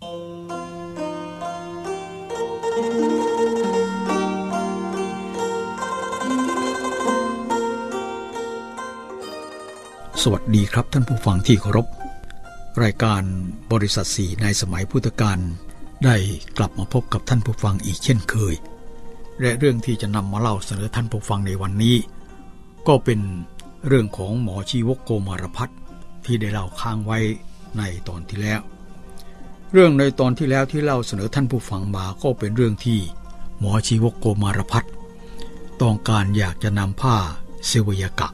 สวัสดีครับท่านผู้ฟังที่เคารพ รายการบริษัทสีในสมัยพุทธกาลได้กลับมาพบกับท่านผู้ฟังอีกเช่นเคย และเรื่องที่จะนำมาเล่าเสนอท่านผู้ฟังในวันนี้ ก็เป็นเรื่องของหมอชีวกโกมารพัฒที่ได้เล่าค้างไว้ในตอนที่แล้ว เรื่องในตอนที่แล้วที่เล่าเสนอท่านผู้ฟังมาก็เป็นเรื่องที่หมอชีวกโกมารพัฒต้องการอยากจะนำผ้าเซวยกะ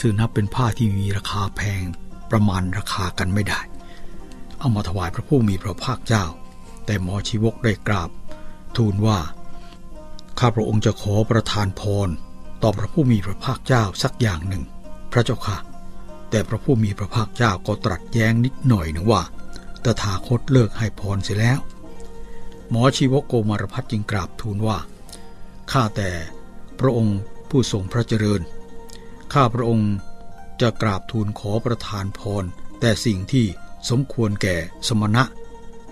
ซึ่งนับเป็นผ้าที่มีราคาแพงประมาณราคากันไม่ได้ เอามาถวายพระผู้มีพระภาคเจ้า แต่หมอชีวกได้กราบ ทูลว่า ข้าพระองค์จะขอประทานพรต่อพระผู้มีพระภาคเจ้าสักอย่างหนึ่ง พระเจ้าค่ะ แต่พระผู้มีพระภาคเจ้าก็ตรัสแย้งนิดหน่อยหนึ่งว่า ตถาคตเลิกให้พรเสียแล้ว หมอชีวกโกมารพัฒจึงกราบทูลว่า ข้าแต่พระองค์ผู้ทรงพระเจริญ ข้าพระองค์จะกราบทูลขอประทานพร แต่สิ่งที่สมควรแก่สมณะ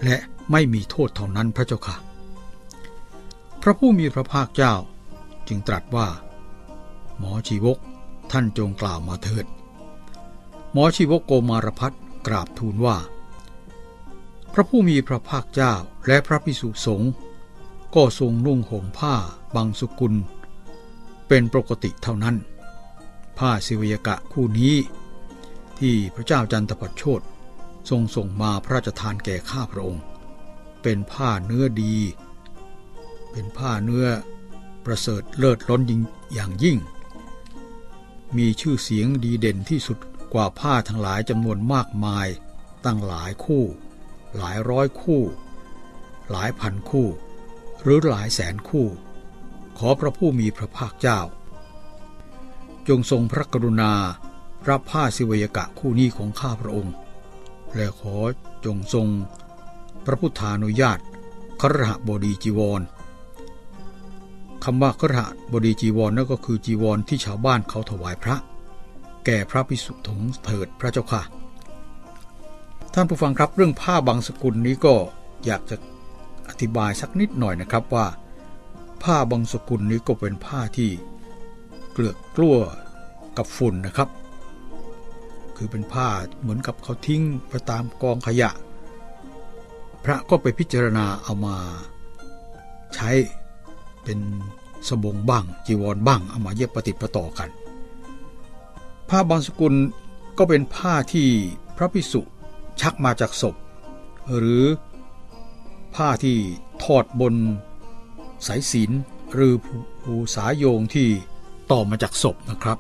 และไม่มีโทษเท่านั้นพระเจ้าค่ะ พระผู้มีพระภาคเจ้าจึงตรัสว่า หมอชีวกท่านจงกล่าวมาเถิด หมอชีวกโกมารพัฒกราบทูลว่า พระผู้มีพระภาคเจ้าและพระพิสุสงฆ์ก็ทรงนุ่งห่มผ้าบางสุกุล เป็นปกติเท่านั้น ผ้าสิวยกะคู่นี้ ที่พระเจ้าจันทปัชโชตทรงส่งมาพระราชทานแก่ข้าพระองค์ เป็นผ้าเนื้อดี เป็นผ้าเนื้อประเสริฐเลิศล้นยิ่งอย่างยิ่ง มีชื่อเสียงดีเด่นที่สุดกว่าผ้าทั้งหลายจำนวนมากมายตั้งหลายคู่ หลายร้อยคู่ หลายพันคู่ หรือหลายแสนคู่ ขอพระผู้มีพระภาคเจ้า จงทรงพระกรุณารับผ้าสิวยกะคู่นี้ของข้าพระองค์ และขอจงทรง พระพุทธานุญาตครหบดีจีวรคำว่าครหบดีจีวรนั่นก็คือจีวรที่ชาวบ้านเขาถวายพระ แก่พระพิสุทงเถิดพระเจ้าค่ะ ท่านผู้ฟังครับเรื่องผ้าบางสกุลนี้ก็อยากจะอธิบายสักนิดหน่อยนะครับว่า ผ้าบางสกุลนี้ก็เป็นผ้าที่เกลือกกลั้วกับฝุ่นนะครับ คือเป็นผ้าเหมือนกับเขาทิ้งไปตามกองขยะ พระก็ไปพิจารณาเอามาใช้เป็นสบงบ้าง จีวรบ้างเอามาเย็บปฏิปต่อกัน ผ้าบางสกุลก็เป็นผ้าที่พระพิสุ ชักมาจากศพ หรือผ้าที่ทอดบนสายศีลหรือผูสายโยงที่ต่อมาจากศพนะครับ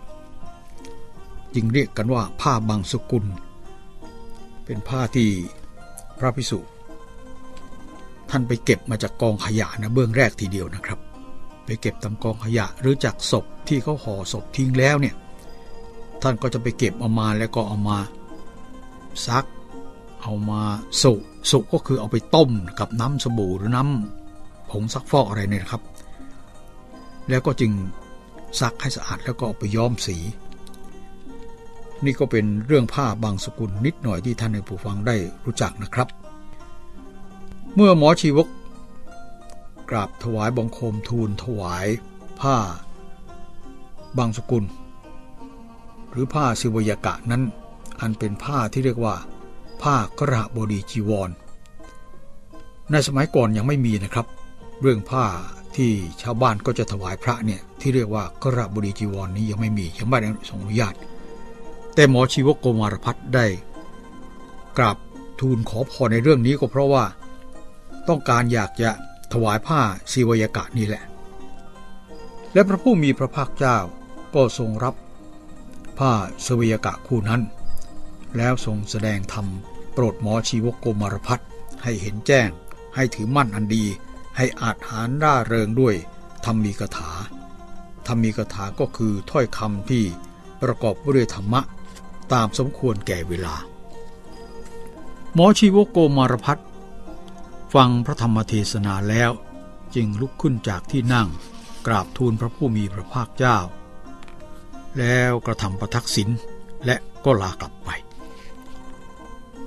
จึงเรียกกันว่าผ้าบางสกุล เป็นผ้าที่พระพิสุท่านไปเก็บมาจากกองขยะนะเบื้องแรกทีเดียวนะครับ ไปเก็บตามกองขยะหรือจากศพที่เขาห่อศพทิ้งแล้วเนี่ยท่านก็จะไปเก็บเอามาแล้วก็เอามาซัก เอามาสุสุก็คือเอาไปต้มกับน้ำสบู่หรือน้ำผงซักฟอกอะไรเนี่ยครับ แล้วก็จึงซักให้สะอาดแล้วก็ไปย้อมสี นี่ก็เป็นเรื่องผ้าบางสกุลนิดหน่อยที่ท่านในผู้ฟังได้รู้จักนะครับ เมื่อหมอชีวก กราบถวายบังคมทูลถวายผ้าบางสกุล หรือผ้าสิวยกะนั้น อันเป็นผ้าที่เรียกว่า ผ้ากระบดีจีวร ในสมัยก่อนยังไม่มีนะครับ เรื่องผ้าที่ชาวบ้านก็จะถวายพระเนี่ยที่เรียกว่ากระบุรีจีวรนนี้ยังไม่มียังไม่ได้ทรงอนุญาต แต่หมอชีวกโกมารพัฒได้กราบทูลขอพรในเรื่องนี้ก็เพราะว่าต้องการอยากจะถวายผ้าศิวยากะนี่แหละ และพระผู้มีพระภาคเจ้าก็ทรงรับผ้าสวยากะคู่นั้น แล้วทรงแสดงธรรมโปรดหมอชีวกโกมารพัฒให้เห็นแจ้ง ให้ถือมั่นอันดี ให้อาจหารร่าเริงด้วยธรรมีกถาธรรมีกถาก็คือถ้อยคำที่ประกอบด้วยธรรมะ ตามสมควรแก่เวลา หมอชีวโกมารพัฒฟังพระธรรมเทศนาแล้ว จึงลุกขึ้นจากที่นั่ง กราบทูลพระผู้มีพระภาคเจ้า แล้วกระทำประทักษิณและก็ลากลับไป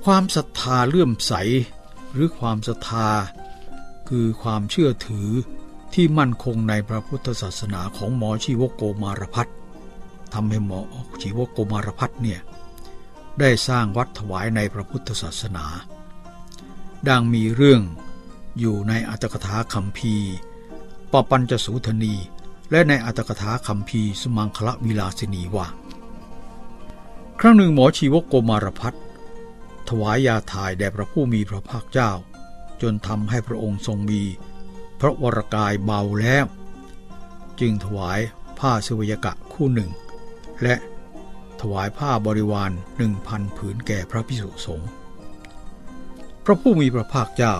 ความศรัทธาเลื่อมใส หรือความศรัทธา คือความเชื่อถือที่มั่นคงในพระพุทธศาสนาของหมอชีวโกมารพัฒทำให้หมอชีวโกมารพัฒเนี่ยได้สร้างวัดถวายในพระพุทธศาสนา ดังมีเรื่องอยู่ในอัตถกถาคัมภีร์ปปัญจสูทนี และในอัตถกถาคัมภีร์สมังคละวิลาสินีว่า ครั้งหนึ่งหมอชีวกโกมารพัฒ ถวายยาถ่ายแด่พระผู้มีพระภาคเจ้า จนทำให้พระองค์ทรงมี พระวรกายเบาแล้ว จึงถวายผ้าสวยกะคู่หนึ่ง และถวายผ้าบริวารหนึ่งพันผืนแก่พระพิสุสงฆ์พระผู้มีพระภาคเจ้า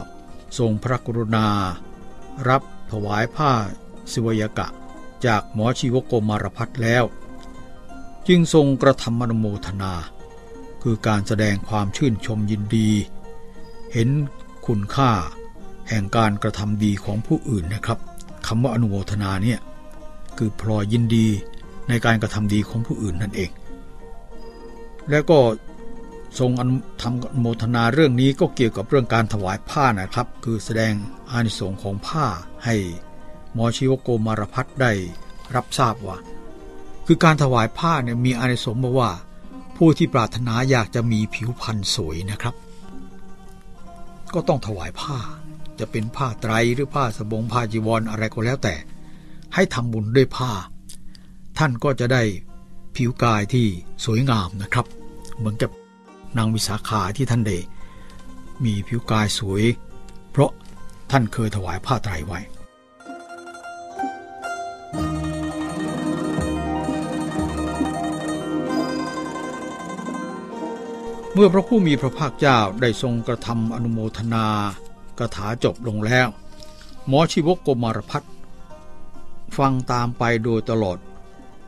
ทรงพระกรุณา รับถวายผ้าสวยกะจากหมอชีวโกมารพัฒแล้ว จึงทรงกระทำมนโมทนา คือการแสดงความชื่นชมยินดี เห็นคุณค่าแห่งการกระทำดีของผู้อื่นนะครับคำว่าอนุโมทนาเนี่ยคือพลอยยินดีในการกระทำดีของผู้อื่นนั่นเอง แล้วก็ทรงทำโมทนาเรื่องนี้ก็เกี่ยวกับเรื่องการถวายผ้านะครับ คือแสดงอานิสงส์ของผ้าให้หมอชีวโกมารพัฒได้รับทราบว่า คือการถวายผ้าเนี่ยมีอานิสงส์มาว่า ผู้ที่ปรารถนาอยากจะมีผิวพรรณสวยนะครับ ก็ต้องถวายผ้า จะเป็นผ้าไตรหรือผ้าสบงผ้าจีวรออะไรก็แล้วแต่ ให้ทำบุญด้วยผ้า ท่านก็จะได้ผิวกายที่สวยงามนะครับ เหมือนกับนางวิสาขาที่ท่านได้มีผิวกายสวย เพราะท่านเคยถวายผ้าไตรไว้ มื่อพระผู้มีพระภาคเจ้าได้ทรงกระทำอนุโมทนากถาจบลงแล้ว หมอชีวกโกมารพัฒฟังตามไปโดยตลอด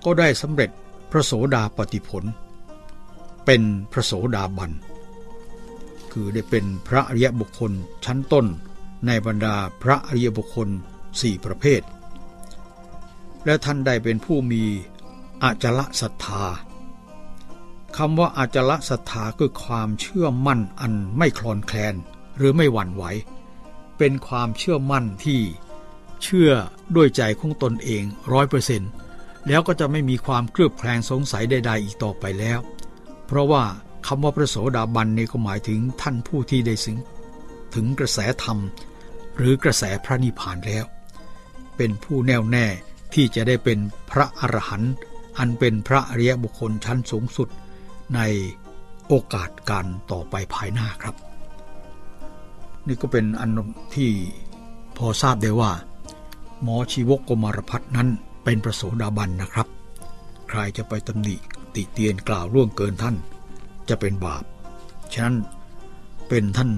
ก็ได้สำเร็จพระโสดาปฏิผล เป็นพระโสดาบัน คือได้เป็นพระอริยบุคคลชั้นต้นในบรรดาพระอริยบุคคลสี่ประเภท และท่านได้เป็นผู้มีอาจละศรัทธา คำว่าอาจละศรัทธาคือความเชื่อมั่นอันไม่คลอนแคลน หรือไม่หวั่นไหว เป็นความเชื่อมั่นที่เชื่อด้วยใจของตนเองร้อยเปอร์เซนต์แล้วก็จะไม่มีความเครือบแคลงสงสัยใดๆอีกต่อไปแล้ว เพราะว่าคำว่าพระโสดาบันนี่ก็หมายถึงท่านผู้ที่ได้สึงถึงกระแสธรรม หรือกระแสพระนิพพานแล้ว เป็นผู้แน่วแน่ที่จะได้เป็นพระอรหันต์อันเป็นพระอริยบุคคลชั้นสูงสุด ในโอกาสการต่อไปภายหน้าครับ นี่ก็เป็นอันที่พอทราบได้ว่า หมอชีวกกมารพัฒนั้นเป็นประโสดาบันนะครับ ใครจะไปตำหนิติเตียนกล่าวล่วงเกินท่านจะเป็นบาป ฉะนั้นเป็นท่าน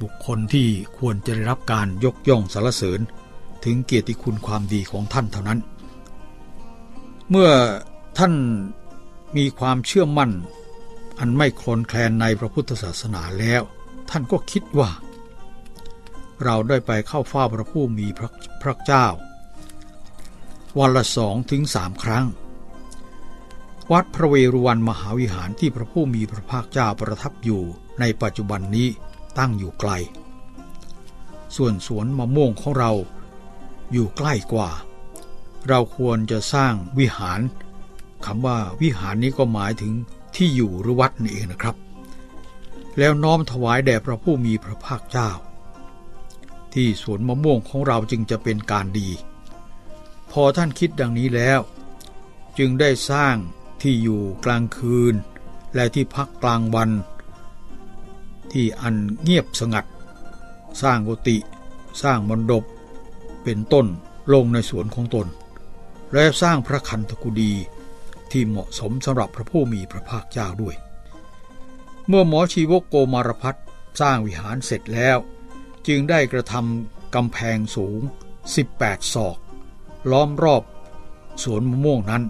บุคคลที่ควรจะได้รับการยกย่องสรรเสริญถึงเกียรติคุณความดีของท่านเท่านั้น เมื่อท่าน มีความเชื่อมั่น อันไม่คลนแคลนในพระพุทธศาสนาแล้ว ท่านก็คิดว่า เราได้ไปเข้าเฝ้าพระผู้มีพระพระเจ้า วันละสองถึงสามครั้ง วัดพระเวรุวันมหาวิหารที่พระผู้มีพระภาคเจ้าประทับอยู่ในปัจจุบันนี้ตั้งอยู่ไกล ส่วนสวนมะม่วงของเราอยู่ใกล้กว่า เราควรจะสร้างวิหาร คำว่าวิหารนี้ก็หมายถึงที่อยู่หรือวัดนี่เองนะครับ แล้วน้อมถวายแด่พระผู้มีพระภาคเจ้า ที่สวนมะม่วงของเราจึงจะเป็นการดี พอท่านคิดดังนี้แล้ว จึงได้สร้างที่อยู่กลางคืน และที่พักกลางวัน ที่อันเงียบสงัด สร้างกุฏิสร้างมณฑปเป็นต้นลงในสวนของตน และสร้างพระคันธกุดี ที่เหมาะสมสำหรับพระผู้มีพระภาคเจ้าด้วย เมื่อหมอชีวกโกมารพัฒสร้างวิหารเสร็จแล้ว จึงได้กระทำกำแพงสูง 18 ศอก ล้อมรอบสวนมะม่วงนั้น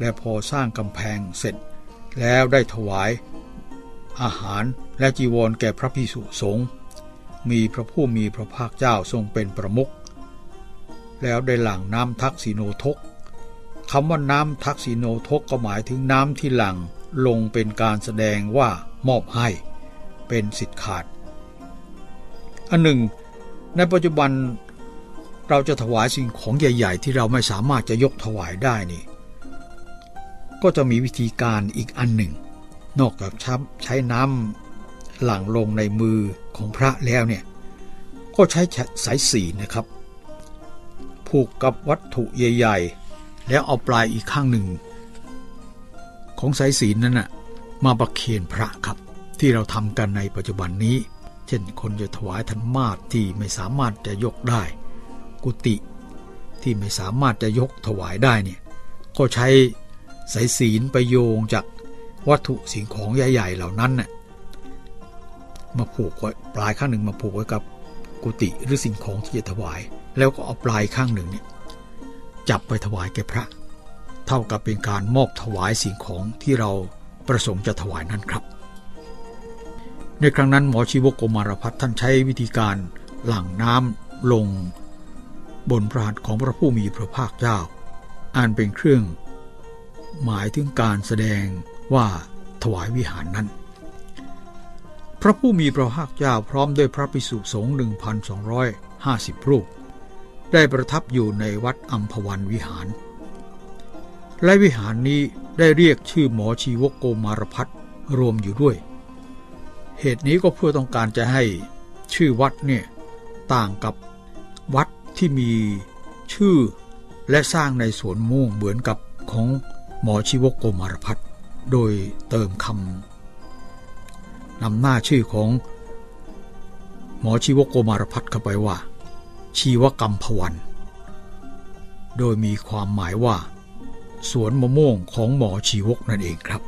และพอสร้างกำแพงเสร็จแล้วได้ถวายอาหารและจีวรแก่พระพิสุสงฆ์มีพระผู้มีพระภาคเจ้าทรงเป็นประมุขแล้วได้หลั่งน้ำทักษิโนทก คำว่าน้ำทักษิโนทกก็หมายถึงน้ำที่หลั่งลงเป็นการแสดงว่ามอบให้เป็นสิทธิ์ขาด อันหนึ่ง ในปัจจุบันเราจะถวายสิ่งของใหญ่ ๆ ที่เราไม่สามารถจะยกถวายได้นี่ ก็จะมีวิธีการอีกอันหนึ่ง นอกจากใช้น้ำหลั่งลงในมือของพระแล้วเนี่ย ก็ใช้สายสีนะครับ ผูกกับวัตถุใหญ่ ๆ แล้วเอาปลายอีกข้างหนึ่ง ของสายสีลนั้นนะมาประเคนพระครับ ที่เราทำกันในปัจจุบันนี้ เช่นคนจะถวายธรรมาทที่ไม่สามารถจะยกได้ กุฏิที่ไม่สามารถจะยกถวายได้เนี่ยก็ใช้สายศีลไปโยงจากวัตถุสิ่งของใหญ่ๆเหล่านั้นน่ะมาผูกไว้ปลายข้างหนึ่งมาผูกไว้กับกุฏิหรือสิ่งของที่จะถวาย แล้วก็เอาปลายข้างหนึ่งเนี่ย จับไปถวายแก่พระ เท่ากับเป็นการมอบถวายสิ่งของที่เราประสงค์จะถวายนั่นครับ ในครั้งนั้นหมอชีวกโกมารพัฒท่านใช้วิธีการหลั่งน้ำลง บนพระหัตถ์ของพระผู้มีพระภาคเจ้าอันเป็นเครื่อง หมายถึงการแสดงว่าถวายวิหารนั้น พระผู้มีพระภาคเจ้าพร้อมด้วยพระภิกษุสงฆ์1,250 รูป ได้ประทับอยู่ในวัดอัมพวันวิหาร และวิหารนี้ได้เรียกชื่อหมอชีวกโกมารพัฒรวมอยู่ด้วย เหตุนี้ก็เพื่อต้องการจะให้ชื่อวัดเนี่ยต่างกับวัดที่มีชื่อและสร้างในสวนม่วงเหมือนกับของหมอชีวกโกมารพัฒโดยเติมคำนำหน้าชื่อของหมอชีวกโกมารพัฒเข้าไปว่า ชีวกรรมพวัน โดยมีความหมายว่า สวนมะม่วงของหมอชีวกนั่นเองครับ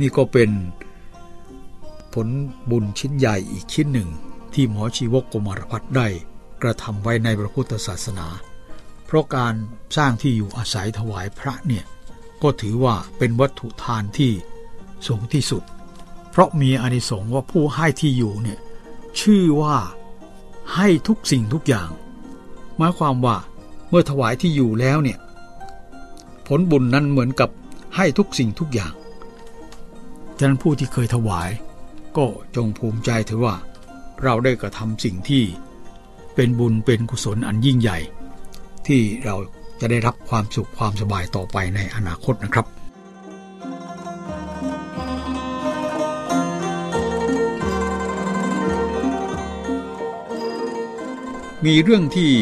นี่ก็เป็นผลบุญชิ้นใหญ่อีกชิ้นหนึ่ง ที่หมอชีวกกมารพัฒได้กระทำไว้ในพระพุทธศาสนา เพราะการสร้างที่อยู่อาศัยถวายพระเนี่ยก็ถือว่าเป็นวัตถุทานที่สูงที่สุด เพราะมีอานิสงส์ว่าผู้ให้ที่อยู่เนี่ยชื่อว่า ให้ทุกสิ่งทุกอย่างหมายความว่าเมื่อถวายที่อยู่แล้วเนี่ย ผลบุญนั้นเหมือนกับให้ทุกสิ่งทุกอย่างฉะนั้นผู้ที่เคยถวาย ก็จงภูมิใจเถือว่า เราได้กระทำสิ่งที่เป็นบุญเป็นกุศลอันยิ่งใหญ่ ที่เราจะได้รับความสุขความสบายต่อไปในอนาคตนะครับ มีเรื่องที่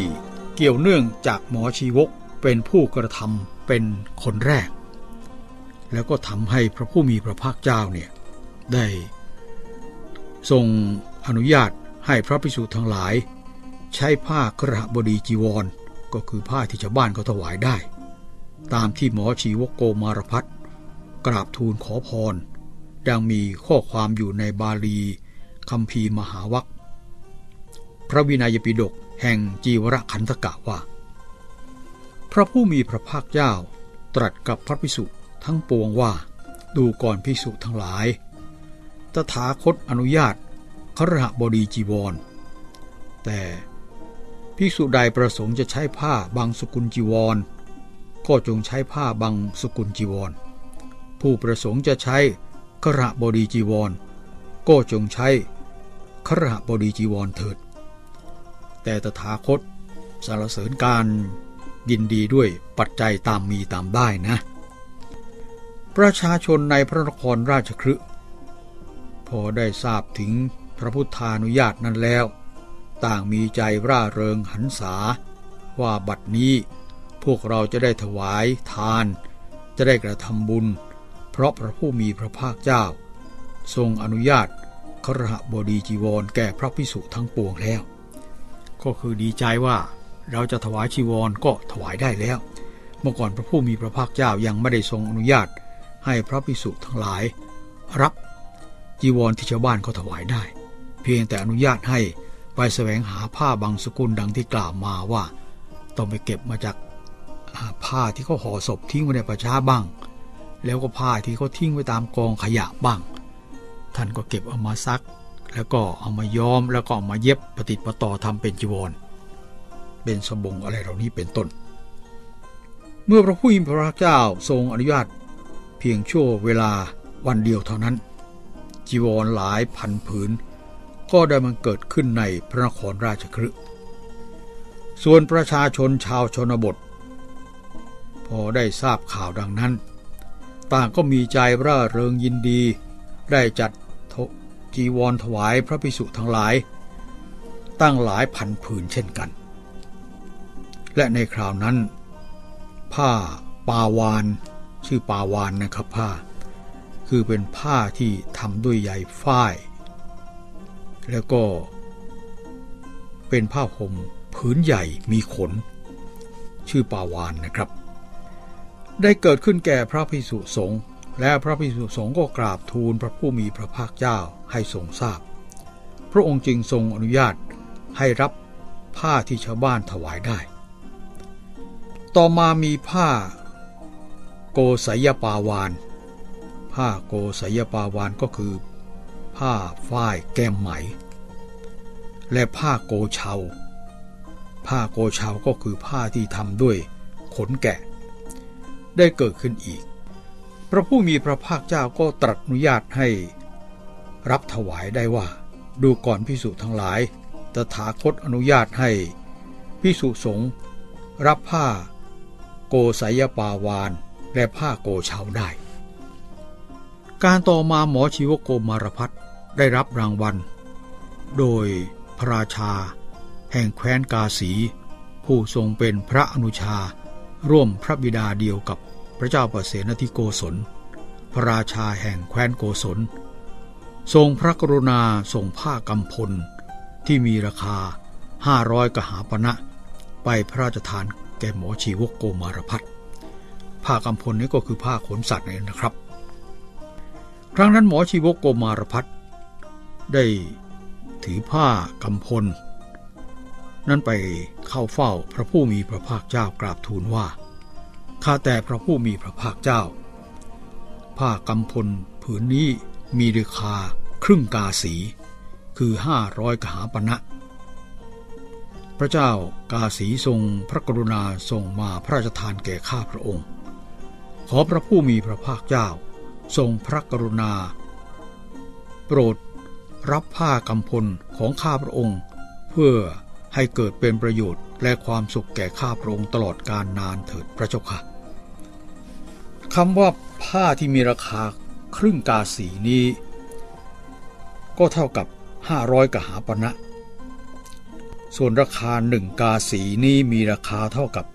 เกี่ยวเนื่องจากหมอชีวกเป็นผู้กระทำเป็นคนแรก แล้วก็ทำให้พระผู้มีพระภาคเจ้าเนี่ยได้ทรงอนุญาตให้พระภิกษุทั้งหลาย ใช้ผ้ากระบดีจีวร ก็คือผ้าที่ชาวบ้านเขาถวายได้ ตามที่หมอชีวกโกมารพัฒกราบทูลขอพร ดังมีข้อความอยู่ในบาลีคำพีมหาวัคพระวินัยปิฎก แห่งจีวรขันธกะว่า พระผู้มีพระภาคเจ้าตรัสกับพระภิกษุทั้งปวงว่า ดูก่อนภิกษุทั้งหลาย ตถาคตอนุญาตครหบดีจีวร แต่ภิกษุใดประสงค์จะใช้ผ้าบางสกุลจีวร ก็จงใช้ผ้าบางสกุลจีวร ผู้ประสงค์จะใช้คระบดีจีวร ก็จงใช้คระบดีจีวรเถิด แต่ตถาคตสารเสริญการยินดีด้วยปัจจัยตามมีตามได้นะ ประชาชนในพระนครราชคฤห์พอได้ทราบถึงพระพุทธานุญาตนั้นแล้ว ต่างมีใจร่าเริงหันษา ว่าบัดนี้พวกเราจะได้ถวายทาน จะได้กระทำบุญ เพราะพระผู้มีพระภาคเจ้า ทรงอนุญาตครหบดีจีวรแก่พระพิสุทั้งปวงแล้ว ก็คือดีใจว่าเราจะถวายจีวรก็ถวายได้แล้ว เมื่อก่อนพระผู้มีพระภาคเจ้ายังไม่ได้ทรงอนุญาต ให้พระพิสุทั้งหลาย รับจีวรที่ชาวบ้านเขาถวายได้ เพียงแต่อนุญาตให้ไปแสวงหาผ้าบางสกุลดังที่กล่าวมาว่า ต้องไปเก็บมาจากผ้าที่เขาห่อศพทิ้งไว้ในประชาบ้าง แล้วก็ผ้าที่เขาทิ้งไว้ตามกองขยะบ้าง ท่านก็เก็บเอามาซัก แล้วก็เอามาย้อมแล้วก็เอามาเย็บปฏิติประต่อทำเป็นจีวร เป็นสบงอะไรเหล่านี้เป็นต้น เมื่อพระผู้มีพระเจ้าทรงอนุญาตเพียงชั่วเวลาวันเดียวเท่านั้น จีวรหลายพันผืน ก็ได้มันเกิดขึ้นในพระนครราชคฤห์ส่วนประชาชนชาวชนบท พอได้ทราบข่าวดังนั้น ต่างก็มีใจร่าเริงยินดี ได้จัด จีวรถวายพระภิกษุทั้งหลาย ตั้งหลายพันผืนเช่นกัน และในคราวนั้น ผ้าปาวาน ชื่อปาวานนะครับผ้า คือเป็นผ้าที่ทำด้วยใยฝ้าย แล้วก็ เป็นผ้าห่มผืนใหญ่มีขน ชื่อปาวานนะครับ ได้เกิดขึ้นแก่พระภิกษุสงฆ์และพระภิกษุสงฆ์ก็กราบทูลพระผู้มีพระภาคเจ้า ให้ทรงทราบ พระองค์จึงทรงอนุญาตให้รับผ้าที่ชาวบ้านถวายได้ ต่อมามีผ้าโกสยปาวาน ผ้าโกสยปาวานก็คือ ผ้าฝ้ายแก้มไหม และผ้าโกเชา ผ้าโกเชาก็คือผ้าที่ทำด้วยขนแกะ ได้เกิดขึ้นอีก พระผู้มีพระภาคเจ้าก็ตรัสอนุญาตให้ รับถวายได้ว่า ดูก่อนพิสุทั้งหลาย ตถาคตอนุญาตให้พิสุสงฆ์รับผ้าโกสายปาวานและผ้าโกเชาได้ การต่อมาหมอชีวโกมารพัฒได้รับรางวัล โดยพระราชา แห่งแคว้นกาสี ผู้ทรงเป็นพระอนุชา ร่วมพระบิดาเดียวกับพระเจ้าประเสนทิโกศล พระราชาแห่งแคว้นโกศล ทรงพระกรุณาส่งผ้ากำพล ที่มีราคาห้าร้อยกหาปณะไปพระราชทานแก่หมอชีวกโกมารพัฒผ้ากำพลนี้ก็คือผ้าขนสัตว์นี่นะครับ ครั้งนั้นหมอชีวกโกมารพัฒได้ถือผ้ากำพล นั้นไปเข้าเฝ้าพระผู้มีพระภาคเจ้ากราบทูลว่าข้าแต่พระผู้มีพระภาคเจ้า ผ้ากำพลผืนนี้มีราคา ครึ่งกาสีคือห้าร้อยกหาปณะพระเจ้ากาสีทรงพระกรุณาทรงมาพระราชทานแก่ข้าพระองค์ ขอพระผู้มีพระภาคเจ้า ทรงพระกรุณา โปรดรับผ้ากำพลของข้าพระองค์ เพื่อให้เกิดเป็นประโยชน์และความสุขแก่ข้าพระองค์ตลอดการนานเถิดพระเจ้าค่ะคำว่าผ้าที่มีราคาครึ่งกาสีนี้ ก็เท่ากับ 500 กหาปณะ ส่วนราคาหนึ่งกาสีนี้มีราคาเท่ากับ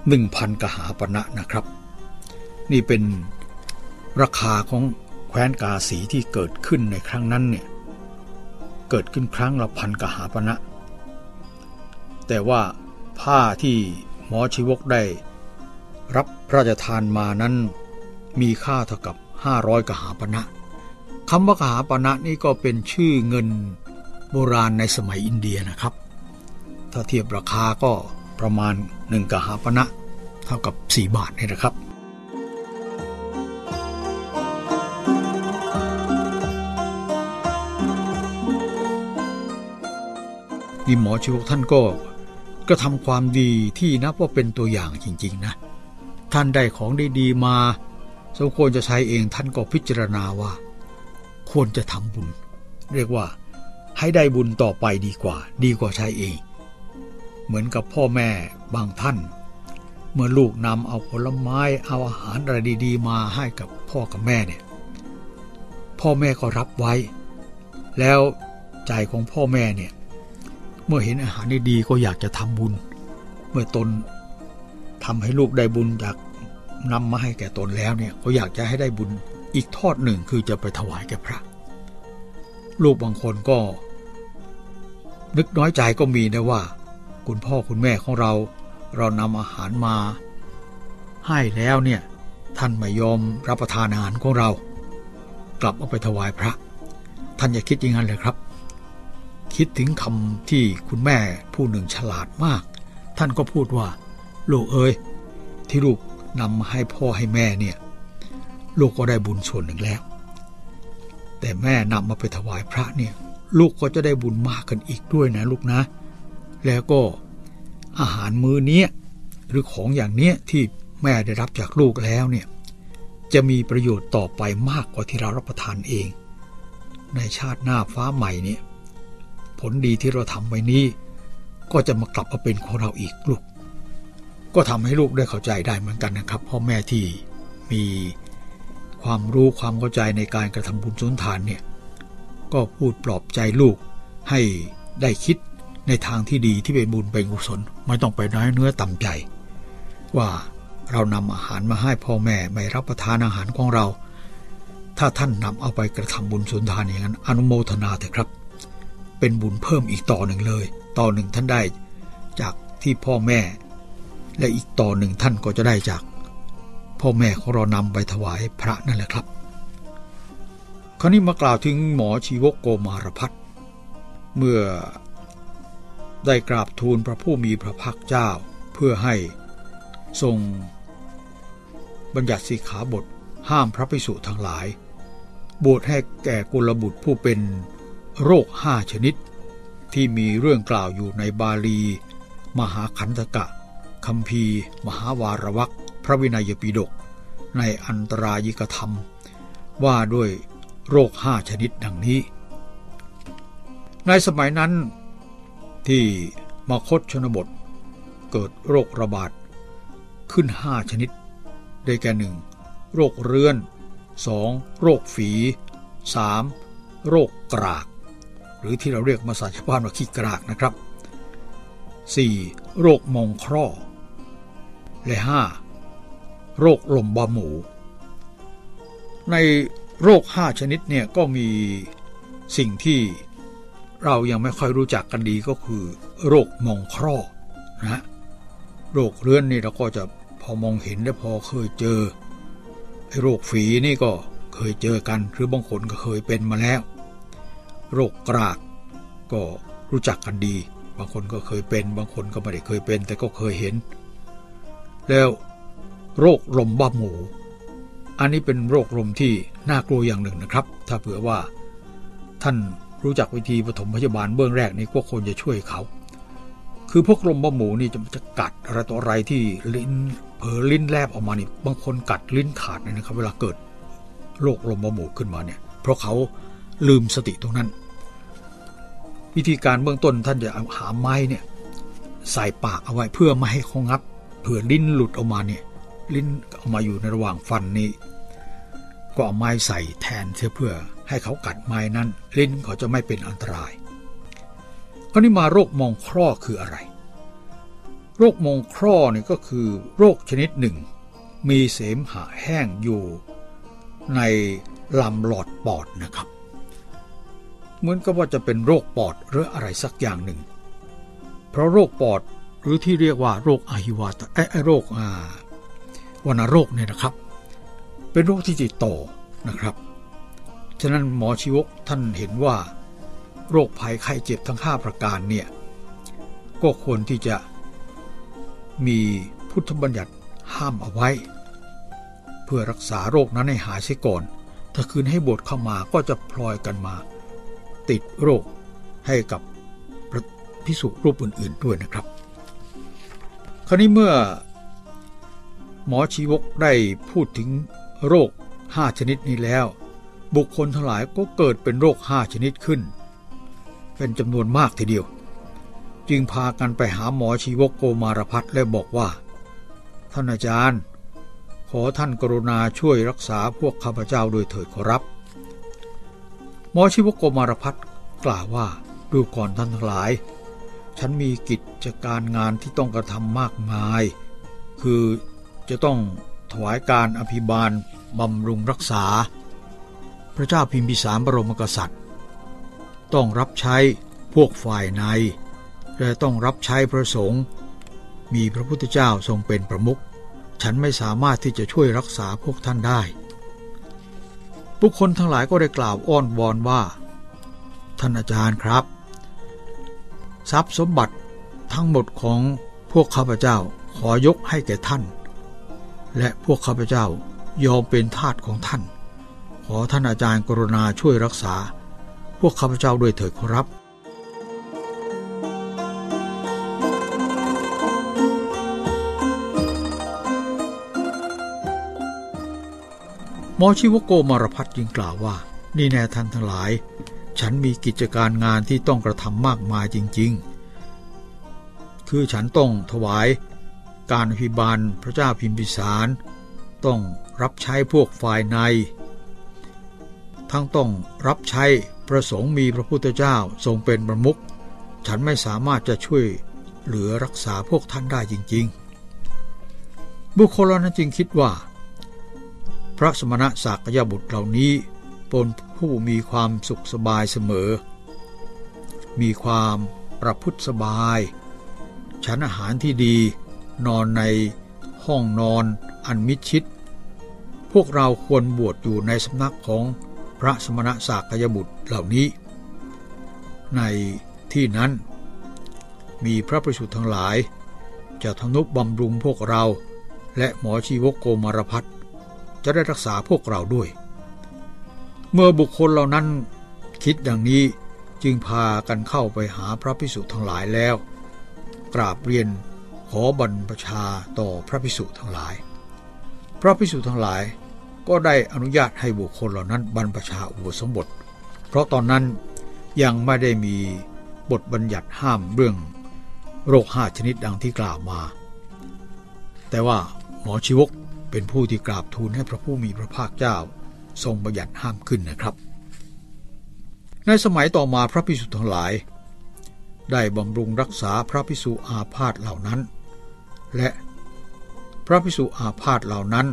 1,000 กหาปณะนะครับ นี่เป็นราคาของแคว้นกาสีที่เกิดขึ้นในครั้งนั้นเนี่ยเกิดขึ้นครั้งละพันกหาปณะ แต่ว่าผ้าที่หมอชีวกได้ รับพระราชทานมานั้นมีค่าเท่ากับ 500 กหาปณะ คำว่ากหาปณะนี่ก็เป็นชื่อเงินโบราณในสมัยอินเดียนะครับ ถ้าเทียบราคาก็ประมาณ1กหาปณะเท่ากับ 4 บาทนี่นะครับ นี่หมอชีวกท่านก็กระทำความดีที่นับว่าเป็นตัวอย่างจริง ๆ นะ ท่านได้ของดีๆมา สมควรจะใช้เองท่านก็พิจารณาว่า ควรจะทำบุญ เรียกว่าให้ได้บุญต่อไปดีกว่า ดีกว่าใช้เอง เหมือนกับพ่อแม่บางท่าน เมื่อลูกนำเอาผลไม้เอาอาหารอะไรดี ๆ มาให้กับพ่อกับแม่เนี่ย พ่อแม่ก็รับไว้ แล้วใจของพ่อแม่เนี่ย เมื่อเห็นอาหารดีๆก็อยากจะทำบุญ เมื่อตนทำให้ลูกได้บุญจากนำมาให้แก่ตนแล้วเนี่ยก็อยากจะให้ได้บุญ อีกทอดหนึ่งคือจะไปถวายแก่พระ ลูกบางคนก็ นึกน้อยใจก็มีนะว่า คุณพ่อคุณแม่ของเรา เรานำอาหารมา ให้แล้วเนี่ย ท่านไม่ยอมรับประทานอาหารของเรา กลับเอาไปถวายพระ ท่านอย่าคิดอย่างนั้นเลยครับ คิดถึงคำที่คุณแม่ผู้หนึ่งฉลาดมาก ท่านก็พูดว่า ลูกเอ้ยที่ลูกนำมาให้พ่อให้แม่เนี่ย ลูกก็ได้บุญส่วนหนึ่งแล้ว แต่แม่นำมาไปถวายพระเนี่ย ลูกก็จะได้บุญมากกันอีกด้วยนะลูกนะ แล้วก็อาหารมื้อนี้หรือของอย่างเนี้ยที่แม่ได้รับจากลูกแล้วเนี่ย จะมีประโยชน์ต่อไปมากกว่าที่เรารับประทานเอง ในชาติหน้าฟ้าใหม่เนี่ย ผลดีที่เราทำไว้นี้ก็จะมากลับมาเป็นของเราอีกลูก ก็ทำให้ลูกได้เข้าใจได้เหมือนกันนะครับพ่อแม่ที่มี ความรู้ความเข้าใจในการกระทำบุญสุนทานเนี่ยก็พูดปลอบใจลูกให้ได้คิดในทางที่ดีที่เป็นบุญเป็นกุศลไม่ต้องไปน้อยเนื้อต่ำใจ ว่าเรานำอาหารมาให้พ่อแม่ไม่รับประทานอาหารของเรา ถ้าท่านนำเอาไปกระทำบุญสุนทานอย่างนั้นอนุโมทนาเถอะครับ เป็นบุญเพิ่มอีกต่อหนึ่งเลย ต่อหนึ่งท่านได้จากที่พ่อแม่ และอีกต่อหนึ่งท่านก็จะได้จาก พ่อแม่ของเรานำไปถวายพระนั่นแหละครับ คราวนี้มากล่าวถึงหมอชีวกโกมารพัฒเมื่อได้กราบทูลพระผู้มีพระภาคเจ้า เพื่อให้ทรงบัญญัติสิกขาบทห้ามพระภิกษุทั้งหลาย บวชให้แก่กุลบุตรผู้เป็นโรคห้าชนิด ที่มีเรื่องกล่าวอยู่ในบาลี มหาขันธกะคำพีมหาวารวัก พระวินัยปิฎกในอันตรายิกธรรม ว่าด้วยโรคห้าชนิดดังนี้ ในสมัยนั้นที่มคตชนบท เกิดโรคระบาดขึ้นห้าชนิด ได้แก่หนึ่งโรคเรื้อน 2. โรคฝี 3. โรคกราก หรือที่เราเรียกมาสาชาวบ้านว่าขี้กรากนะครับ 4. โรคมองคร่อและ 5. โรคลมบ้าหมู ในโรคห้าชนิดเนี่ยก็มีสิ่งที่เรายังไม่ค่อยรู้จักกันดีก็คือ โรคมองคร่อนะโรคเรื้อนนี่เราก็จะพอมองเห็นและพอเคยเจอไอ้โรคฝีนี่ก็เคยเจอกันหรือบางคนก็เคยเป็นมาแล้ว โรคกรากก็รู้จักกันดี บางคนก็เคยเป็น บางคนก็ไม่ได้เคยเป็น แต่ก็เคยเห็น แล้ว โรคลมบ้าหมู อันนี้เป็นโรคลมที่น่ากลัวอย่างหนึ่งนะครับ ถ้าเผื่อว่าท่านรู้จักวิธีปฐมพยาบาลเบื้องแรกนี่ก็ควรจะช่วยเขา คือพวกลมบ้าหมูนี่จะจะกัดอะไรต่ออะไรที่ลิ้นเผลอลิ้นแลบออกมานี่บางคนกัดลิ้นขาดเลยนะครับ เวลาเกิดโรคลมบ้าหมูขึ้นมาเนี่ย เพราะเขาลืมสติตรงนั้น วิธีการเบื้องต้นท่านจะเอาหาไม้เนี่ยใส่ปากเอาไว้เพื่อไม่ให้เขางับเผื่อลิ้นหลุดออกมาเนี่ย ลิ้นออกมาอยู่ในระหว่างฟันนี่ก็เอาไม้ใส่แทนเพื่อให้เขากัดไม้นั้น ลิ้นเขาจะไม่เป็นอันตรายคราวนี้มาโรคมองคร่อคืออะไร โรคมองคร่อนี่ก็คือโรคชนิดหนึ่ง มีเสมหะแห้งอยู่ในลำหลอดปอดนะครับ เหมือนกับว่าจะเป็นโรคปอดหรืออะไรสักอย่างหนึ่ง เพราะโรคปอดหรือที่เรียกว่าโรคอะฮิวาตไอโรคอ่า วัณโรคเนี่ยนะครับ เป็นโรคที่ติดต่อนะครับ ฉะนั้นหมอชีวกท่านเห็นว่า โรคภัยไข้เจ็บทั้งห้าประการเนี่ยก็ควรที่จะมีพุทธบัญญัติห้ามเอาไว้ เพื่อรักษาโรคนั้นให้หายเสียก่อน ถ้าคืนให้บทเข้ามาก็จะพลอยกันมา ติดโรคให้กับพิสุรูปอื่น ๆด้วยนะครับ คราวนี้เมื่อ หมอชีวกได้พูดถึงโรคห้าชนิดนี้แล้ว บุคคลทั้งหลายก็เกิดเป็นโรคห้าชนิดขึ้น เป็นจำนวนมากทีเดียว จึงพากันไปหาหมอชีวกโกมารพัฒและบอกว่า ท่านอาจารย์ ขอท่านกรุณาช่วยรักษาพวกข้าพเจ้าโดยเถิดขอรับ หมอชีวกโกมารพัฒกล่าวว่าดูก่อนท่านทั้งหลาย ฉันมีกิจการงานที่ต้องกระทำมากมาย คือ จะต้องถวายการอภิบาลบำรุงรักษา พระเจ้าพิมพิสารบรมกษัตริย์ ต้องรับใช้พวกฝ่ายใน และต้องรับใช้พระสงฆ์มีพระพุทธเจ้าทรงเป็นประมุขฉันไม่สามารถที่จะช่วยรักษาพวกท่านได้บุคคลทั้งหลายก็ได้กล่าวอ้อนวอนว่า ท่านอาจารย์ครับ ทรัพย์สมบัติทั้งหมดของพวกข้าพเจ้าขอยกให้แก่ท่าน และพวกข้าพเจ้ายอมเป็นทาสของท่าน ขอท่านอาจารย์กรุณาช่วยรักษา พวกข้าพเจ้าด้วยเถิดครับ หมอชิวโกมารพัฒยิงกล่าวว่า นี่แน่ท่านทั้งหลาย ฉันมีกิจการงานที่ต้องกระทำมากมายจริง ๆ คือฉันต้องถวาย การอภิบาลพระเจ้าพิมพิสาร ต้องรับใช้พวกฝ่ายใน ทั้งต้องรับใช้ประสงค์มีพระพุทธเจ้าทรงเป็นประมุขฉันไม่สามารถจะช่วยเหลือรักษาพวกท่านได้จริง ๆ บุคคลนั้นจึงคิดว่า พระสมณะสักยบุตรเหล่านี้เป็นผู้มีความสุขสบายเสมอ มีความประพฤติสบาย ฉันอาหารที่ดี นอนในห้องนอนอันมิดชิด พวกเราควรบวชอยู่ในสำนักของพระสมณะสากยบุตรเหล่านี้ ในที่นั้น มีพระประสุทธ์ทั้งหลาย จะทนุบำรุงพวกเรา และหมอชีวกโกมารพัฒจะได้รักษาพวกเราด้วย เมื่อบุคคลเหล่านั้นคิดดังนี้จึงพากันเข้าไปหาพระพิสุทั้งหลายแล้ว กราบเรียน อบรรพชาต่อพระพิสุทั้งหลาย พระพิสุทั้งหลายก็ได้อนุญาตให้บุคคลเหล่านั้นบรรพชาอุปสมบท เพราะตอนนั้นยังไม่ได้มีบทบัญญัติห้ามเรื่องโรคห้าชนิดดังที่กล่าวมา แต่ว่าหมอชีวกเป็นผู้ที่กราบทูลให้พระผู้มีพระภาคเจ้า ทรงบัญญัติห้ามขึ้นนะครับ ในสมัยต่อมาพระพิสุทั้งหลาย ได้บำรุงรักษาพระพิสุอาพาธเหล่านั้น และพระพิสุอาพาธเหล่านั้น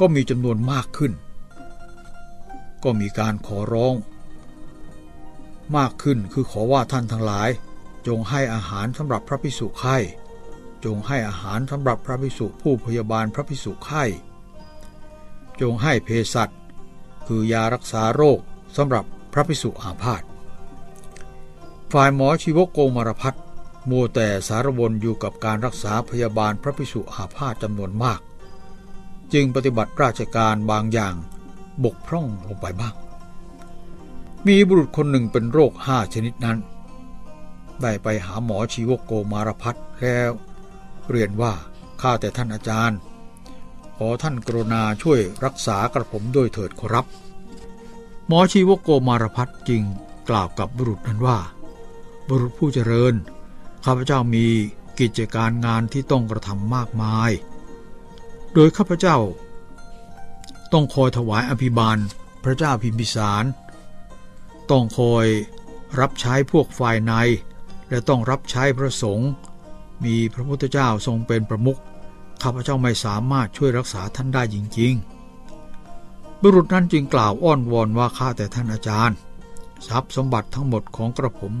ก็มีจำนวนมากขึ้น ก็มีการขอร้อง มากขึ้นคือขอว่าท่านทั้งหลาย จงให้อาหารสำหรับพระพิสุไข้จงให้อาหารสำหรับพระพิสุผู้พยาบาลพระพิสุไข้จงให้เภสัชคือยารักษาโรคสำหรับพระพิสุอาพาธฝ่ายหมอชีวกโกมารพัฒ มัวแต่สารวนอยู่กับการรักษาพยาบาลพระพิสุอาพาธจำนวนมาก จึงปฏิบัติราชการบางอย่างบกพร่องลงไปบ้าง มีบุรุษคนหนึ่งเป็นโรคห้าชนิดนั้น ได้ไปหาหมอชีวกโกมารพัฒแล้ว เรียนว่าข้าแต่ท่านอาจารย์ ขอท่านกรุณาช่วยรักษากระผมด้วยเถิดขอรับ หมอชีวกโกมารพัฒจึงกล่าวกับบุรุษนั้นว่า บุรุษผู้เจริญ ข้าพเจ้ามีกิจการงานที่ต้องกระทำมากมาย โดยข้าพเจ้า ต้องคอยถวายอภิบาลพระเจ้าพิมพิสาร ต้องคอยรับใช้พวกฝ่ายใน และต้องรับใช้พระสงฆ์มีพระพุทธเจ้าทรงเป็นประมุขข้าพเจ้าไม่สามารถช่วยรักษาท่านได้จริง ๆ บุรุษนั้นจึงกล่าวอ้อนวอนว่าข้าแต่ท่านอาจารย์ ทรัพย์สมบัติทั้งหมดของกระผม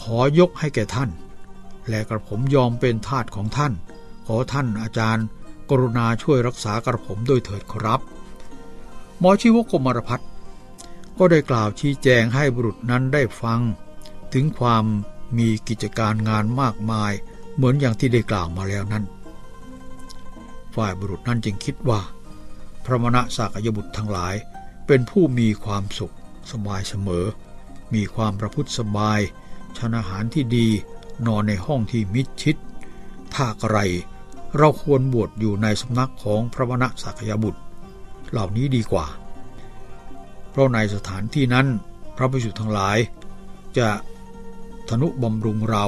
ขอยกให้แก่ท่าน และกระผมยอมเป็นทาสของท่าน ขอท่านอาจารย์ กรุณาช่วยรักษากระผมด้วยเถิดครับ หมอชีวกกมารพัฒก็ได้กล่าวชี้แจงให้บุรุษนั้นได้ฟัง ถึงความมีกิจการงานมากมาย เหมือนอย่างที่ได้กล่าวมาแล้วนั้น ฝ่ายบุรุษนั้นจึงคิดว่า พระมณะสากยบุตรทั้งหลาย เป็นผู้มีความสุขสบายเสมอ มีความประพฤติสบายชนอาหารที่ดี นอนในห้องที่มิดชิด ถ้าไรเราควรบวชอยู่ในสำนักของพระมณะสากยบุตร เหล่านี้ดีกว่า เพราะในสถานที่นั้นพระภิกษุทั้งหลาย จะธนุบำรุงเรา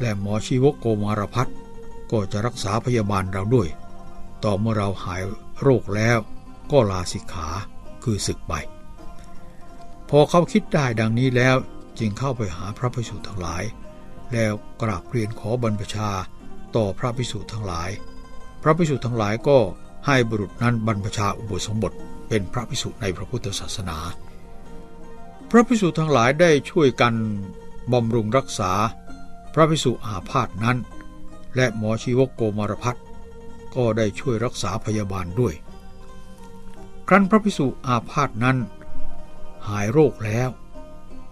และหมอชีวกโกมารพัฒก็จะรักษาพยาบาลเราด้วย ต่อเมื่อเราหายโรคแล้วก็ลาสิกขาคือศึกไป พอเขาคิดได้ดังนี้แล้วจึงเข้าไปหาพระภิกษุทั้งหลาย แล้วกราบเรียนขอบรรพชาต่อพระภิกษุทั้งหลาย พระภิกษุทั้งหลายก็ให้บุรุษนั้นบรรพชาอุปสมบทเป็นพระภิกษุในพระพุทธศาสนา พระภิกษุทั้งหลายได้ช่วยกันบำรุงรักษา พระพิสุอาพาธนั้น และหมอชีวกโกมารพัฒก็ได้ช่วยรักษาพยาบาลด้วย ครั้นพระพิสุอาพาธนั้น หายโรคแล้ว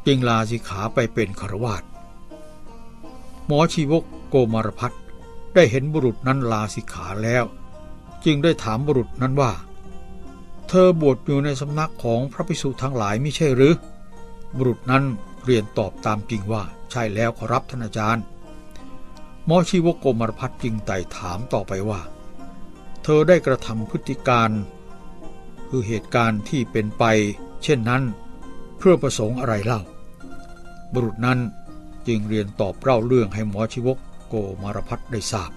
จึงลาสิขาไปเป็นคารวาส หมอชีวกโกมารพัฒได้เห็นบุรุษนั้นลาสิขาแล้ว จึงได้ถามบุรุษนั้นว่า เธอบวชอยู่ในสำนักของพระภิกษุทั้งหลายไม่ใช่หรือ บุรุษนั้นเรียนตอบตามจริงว่าใช่แล้วขอรับท่านอาจารย์ หมอชีวกโกมารพัฒจึงไต่ถามต่อไปว่า เธอได้กระทำพฤติการคือเหตุการณ์ที่เป็นไป เช่นนั้น เพื่อประสงค์อะไรเล่า บุรุษนั้น จึงเรียนตอบเล่าเรื่องให้หมอชีวกโกมารพัฒได้ทราบ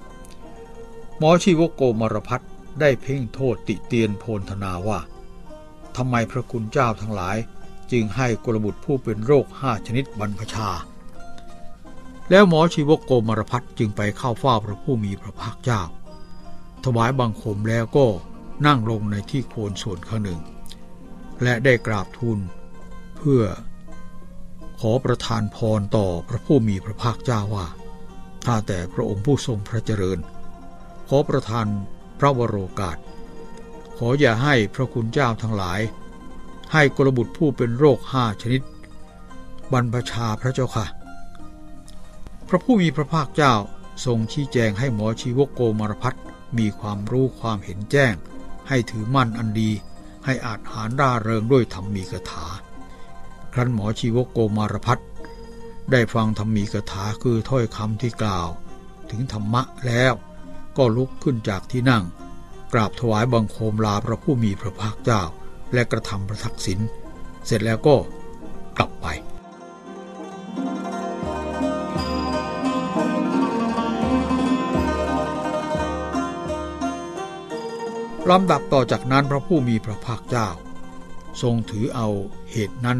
หมอชีวกโกมารพัฒได้เพ่งโทษติเตียนโพลธนาว่าทำไมพระคุณเจ้าทั้งหลาย จึงให้กลบุตรผู้เป็นโรคห้าชนิดบรรพชา แล้วหมอชีวกโกมารพัฒจึงไปเข้าเฝ้าพระผู้มีพระภาคเจ้า ถวายบังคมแล้วก็นั่งลงในที่โคนส่วนข้างหนึ่ง และได้กราบทูลเพื่อ ขอประทานพรต่อพระผู้มีพระภาคเจ้าว่าถ้าแต่พระองค์ผู้ทรงพระเจริญ ขอประทานพระวโรกาส ขออย่าให้พระคุณเจ้าทั้งหลาย ให้กลบุตรผู้เป็นโรคห้าชนิด บรรพชาพระเจ้าค่ะ พระผู้มีพระภาคเจ้าทรงชี้แจงให้หมอชีวกโกมารพัฒมีความรู้ความเห็นแจ้ง ให้ถือมั่นอันดี ให้อาจหารร่าเริงด้วยธรรมมีกถา ครั้นหมอชีวกโกมารพัฒได้ฟังธรรมีกถาคือถ้อยคำที่กล่าว ถึงธรรมะแล้วก็ลุกขึ้นจากที่นั่ง กราบถวายบังคมลาพระผู้มีพระภาคเจ้า และกระทำประทักษิณเสร็จแล้วก็กลับไป ลำดับต่อจากนั้นพระผู้มีพระภาคเจ้า ทรงถือเอาเหตุนั้น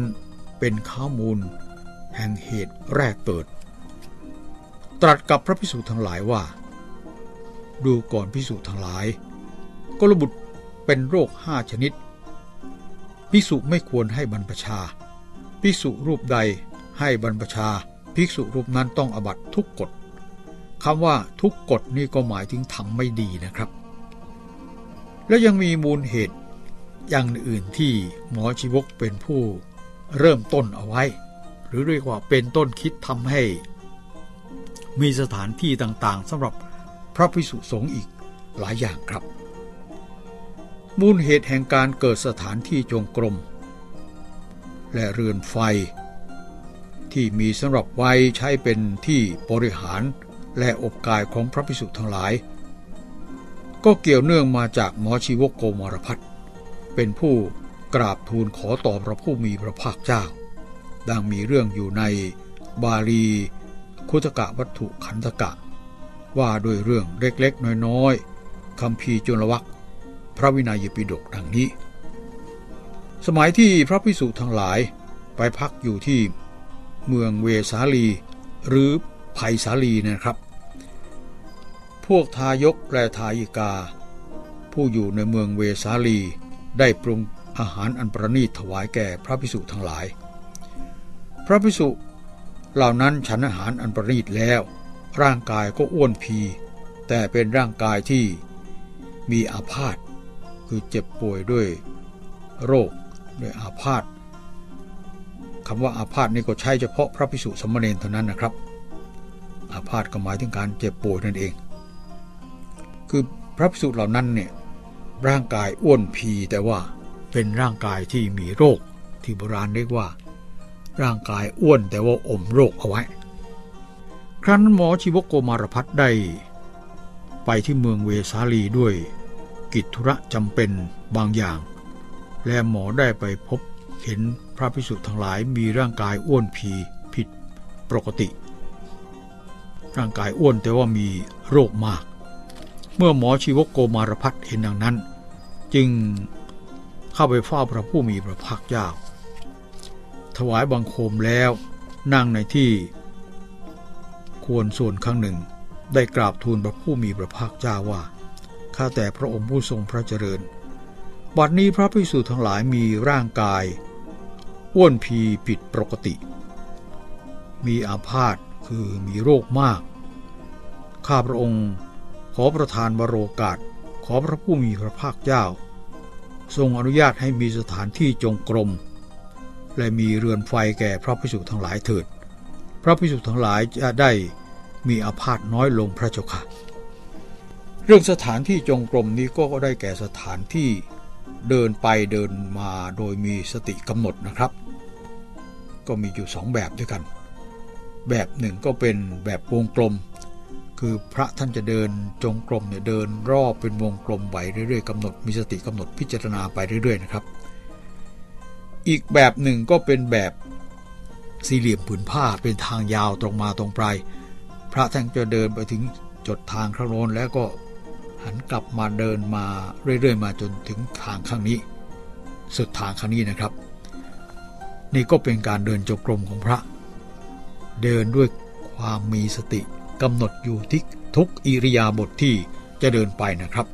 เป็นข้อมูล แห่งเหตุแรกเกิด ตรัสกับพระพิสุทั้งหลายว่า ดูก่อนพิสุทั้งหลาย กลบุตรเป็นโรคห้าชนิดภิกษุไม่ควรให้บรรพชาภิกษุรูปใดให้บรรพชาภิกษุรูปนั้นต้องอบัตทุกกฎคำว่าทุกกฎนี่ก็หมายถึงทำไม่ดีนะครับ และยังมีมูลเหตุอย่างอื่นที่หมอชีวกเป็นผู้ เริ่มต้นเอาไว้ หรือเรียกว่าเป็นต้นคิดทำให้ มีสถานที่ต่างๆสำหรับพระพิสุสงฆ์อีกหลายอย่างครับ มูลเหตุแห่งการเกิดสถานที่จงกรม และเรือนไฟ ที่มีสำหรับไว้ใช้เป็นที่บริหารและอบกายของพระพิสุทั้งหลาย ก็เกี่ยวเนื่องมาจากหมอชีวกโกมารพัฒเป็นผู้ กราบทูลขอต่อพระผู้มีพระภาคเจ้า ดังมีเรื่องอยู่ในบาลีคุตกะวัตถุขันธกะ ว่าด้วยเรื่องเล็กๆ น้อยๆคำพีจุลวัคพระวินัยปิฎกดังนี้ สมัยที่พระพิสุทั้งหลายไปพักอยู่ที่เมืองเวสาลี หรือไผ่สาลีนะครับ พวกทายกและทายิกา ผู้อยู่ในเมืองเวสาลีได้ปรุง อาหารอันประณีตถวายแก่พระพิสุทั้งหลาย พระพิสุเหล่านั้นฉันอาหารอันประณีตแล้ว ร่างกายก็อ้วนพี แต่เป็นร่างกายที่มีอาพาธคือเจ็บป่วยด้วยโรคด้วยอาพาธคำว่าอาพาธนี่ก็ใช้เฉพาะพระพิสุสมณเณรเท่านั้นนะครับ อาพาธก็หมายถึงการเจ็บป่วยนั่นเอง คือพระพิสุเหล่านั้นเนี่ยร่างกายอ้วนพีแต่ว่า เป็นร่างกายที่มีโรคที่โบราณเรียกว่า ร่างกายอ้วนแต่ว่าอมโรคเอาไว้ ครั้นหมอชีวโกมารพัฒได้ ไปที่เมืองเวสาลีด้วยกิจธุระจำเป็นบางอย่าง และหมอได้ไปพบเห็นพระพิสุทั้งหลายมีร่างกายอ้วนผีผิดปกติ ร่างกายอ้วนแต่ว่ามีโรคมาก เมื่อหมอชีวโกมารพัฒเห็นดังนั้น จึง เข้าไปเฝ้าพระผู้มีพระภาคเจ้า ถวายบังคมแล้วนั่งในที่ควรส่วนข้างหนึ่ง ได้กราบทูลพระผู้มีพระภาคเจ้าว่า ข้าแต่พระองค์ผู้ทรงพระเจริญ บัดนี้พระภิกษุทั้งหลายมีร่างกายอ้วนพีผิดปกติ มีอาพาธคือมีโรคมาก ข้าพระองค์ขอประทานบรโรกาส ขอพระผู้มีพระภาคเจ้า ทรงอนุญาตให้มีสถานที่จงกรม และมีเรือนไฟแก่พระภิกษุทั้งหลายเถิด พระภิกษุทั้งหลายจะได้มีอาพาธน้อยลงพระเจ้าค่ะ เรื่องสถานที่จงกรมนี้ก็ได้แก่สถานที่เดินไปเดินมาโดยมีสติกำหนดนะครับ ก็มีอยู่สองแบบด้วยกัน แบบหนึ่งก็เป็นแบบวงกลม คือพระท่านจะเดินจงกรมเนี่ยเดินรอบเป็นวงกลมไปเรื่อยๆกำหนดมีสติกำหนดพิจารณาไปเรื่อยๆนะครับ อีกแบบหนึ่งก็เป็นแบบสี่เหลี่ยมผืนผ้าเป็นทางยาวตรงมาตรงปลายพระท่านจะเดินไปถึงจดทางข้างโน้นแล้วก็หันกลับมาเดินมาเรื่อยๆ มาจนถึงทางข้างนี้ สุดทางข้างนี้นะครับ นี่ก็เป็นการเดินจงกรมของพระ เดินด้วยความมีสติ กำหนดอยู่ที่ทุกอิริยาบถทที่จะเดินไปนะครับ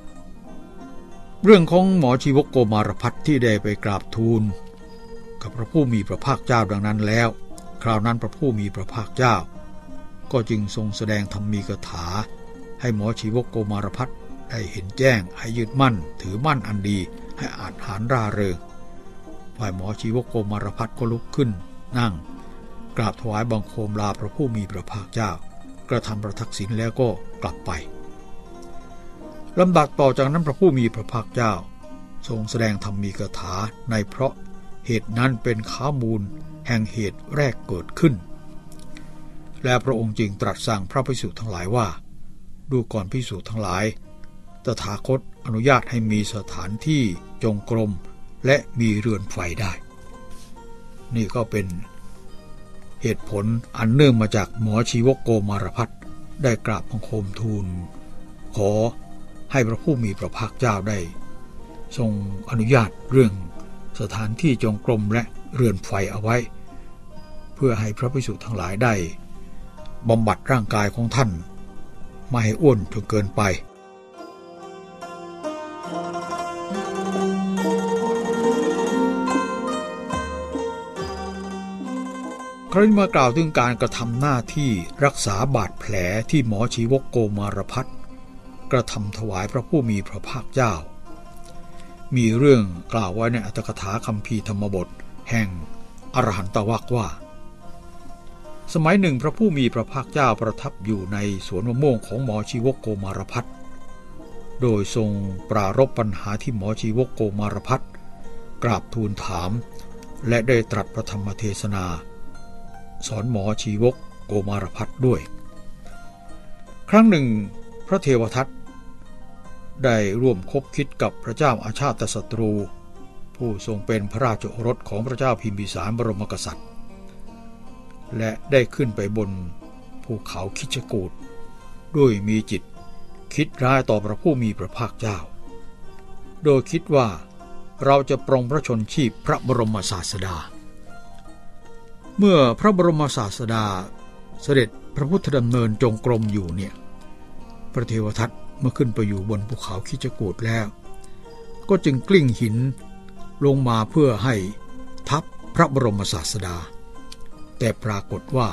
เรื่องของหมอชีวกโกมารพัฒที่ได้ไปกราบทูล กับพระผู้มีพระภาคเจ้าดังนั้นแล้ว คราวนั้นพระผู้มีพระภาคเจ้า ก็จึงทรงแสดงธรรมีกถา ให้หมอชีวกโกมารพัฒได้เห็นแจ้งให้ยึดมั่น ถือมั่นอันดีให้อาจหารร่าเริงฝ่ายหมอชีวกโกมารพัฒก็ลุกขึ้น นั่ง กราบถวายบังคมลาพระผู้มีพระภาคเจ้า กระทำประทักษิณแล้วก็กลับไปลำดับต่อจากนั้นพระผู้มีพระภาคเจ้า ทรงแสดงธรรมีกถาในเพราะเหตุนั้นเป็นข้ามูลแห่งเหตุแรกเกิดขึ้น และพระองค์จึงตรัสสั่งพระภิกษุทั้งหลายว่า ดูก่อนภิกษุทั้งหลาย ตถาคตอนุญาตให้มีสถานที่จงกรมและมีเรือนไฟได้ นี่ก็เป็น เหตุผลอันเนื่องมาจากหมอชีวกโกมารพัฒได้กราบบังคมทูล ขอให้พระผู้มีพระภาคเจ้าได้ ทรงอนุญาตเรื่องสถานที่จงกรมและเรือนไฟเอาไว้ เพื่อให้พระภิกษุทั้งหลายได้บำบัดร่างกายของท่าน ไม่ให้อ้วนจนเกินไป ครั้นมากล่าวถึงการกระทำหน้าที่รักษาบาดแผลที่หมอชีวกโกมารพัฒกระทำถวายพระผู้มีพระภาคเจ้า มีเรื่องกล่าวไว้ในอัตถกถาคำพีธรรมบท แห่งอรหันตวักว่า สมัยหนึ่งพระผู้มีพระภาคเจ้าประทับอยู่ในสวนมะม่วงของหมอชีวกโกมารพัฒโดยทรงปรารบปัญหาที่หมอชีวกโกมารพัฒกราบทูลถาม และได้ตรัสพระธรรมเทศนา สอนหมอชีวกโกมารพัฒด้วย ครั้งหนึ่งพระเทวทัตได้ร่วมคบคิดกับพระเจ้าอาชาติศัตรู ผู้ทรงเป็นพระราชโอรสของพระเจ้าพิมพิสารบรมกษัตริย์ และได้ขึ้นไปบนภูเขาคิชกูดด้วยมีจิตคิดร้ายต่อพระผู้มีพระภาคเจ้า โดยคิดว่าเราจะปรองพระชนชีพพระบรมศาสดา เมื่อพระบรมศาสดาเสด็จพระพุทธดำเนินจงกรมอยู่เนี่ย พระเทวทัตเมื่อขึ้นไปอยู่บนภูเขาคิจกูดแล้ว ก็จึงกลิ้งหินลงมาเพื่อให้ทับพระบรมศาสดา แต่ปรากฏว่า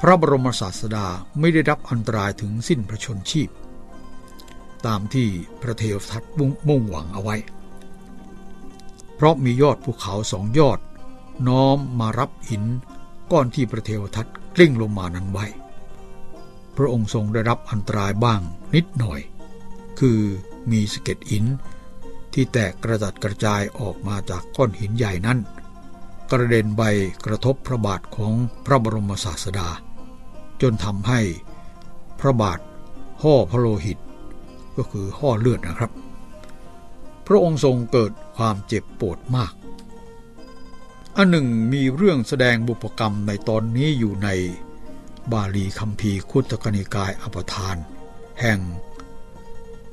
พระบรมศาสดาไม่ได้รับอันตรายถึงสิ้นพระชนชีพ ตามที่พระเทวทัตมุ่งหวังเอาไว้ เพราะมียอดภูเขาสองยอด น้อมมารับหินก้อนที่พระเทวทัตกลิ้งลงมานั้นไว้ พระองค์ทรงได้รับอันตรายบ้างนิดหน่อย คือมีสะเก็ดหิน ที่แตกกระจัดกระจายออกมาจากก้อนหินใหญ่นั้น กระเด็นใบกระทบพระบาทของพระบรมศาสดา จนทำให้พระบาทห่อพระโลหิต ก็คือห่อเลือดนะครับ พระองค์ทรงเกิดความเจ็บปวดมาก อันหนึ่งมีเรื่องแสดงบุพกรรมในตอนนี้อยู่ในบาลีคัมภีร์คุตกนิกายอปทาน แห่ง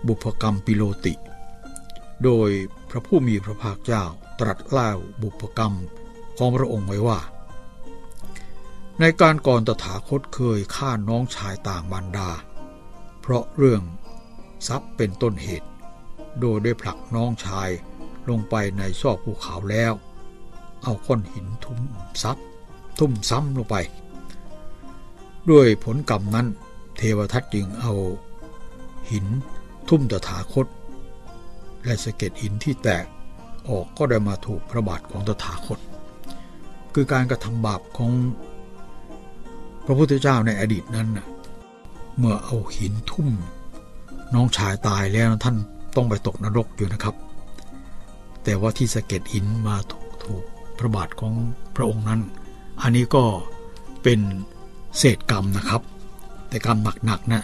บุพกรรมปิโลติ โดยพระผู้มีพระภาคเจ้าตรัสเล่าบุพกรรมของพระองค์ไว้ว่า ในการก่อนตถาคตเคยฆ่าน้องชายต่างบรรดา เพราะเรื่องทรัพย์เป็นต้นเหตุ โดยได้ผลักน้องชายลงไปในซอกภูเขาแล้ว เอาก้อนหินทุ่มซับทุ่มซ้ำลงไป ด้วยผลกรรมนั้น เทวทัตจึงเอาหินทุ่มตถาคต และสะเก็ดหินที่แตกออกก็ได้มาถูกพระบาทของตถาคต คือการกระทำบาปของพระพุทธเจ้าในอดีตนั้นเมื่อเอาหินทุ่ม น้องชายตายแล้วท่านต้องไปตกนรกอยู่นะครับ แต่ว่าที่สะเก็ดหินมาถูก ระบาทของพระองค์นั้น อันนี้ก็เป็นเศษกรรมนะครับ แต่กรรมหนักๆนะ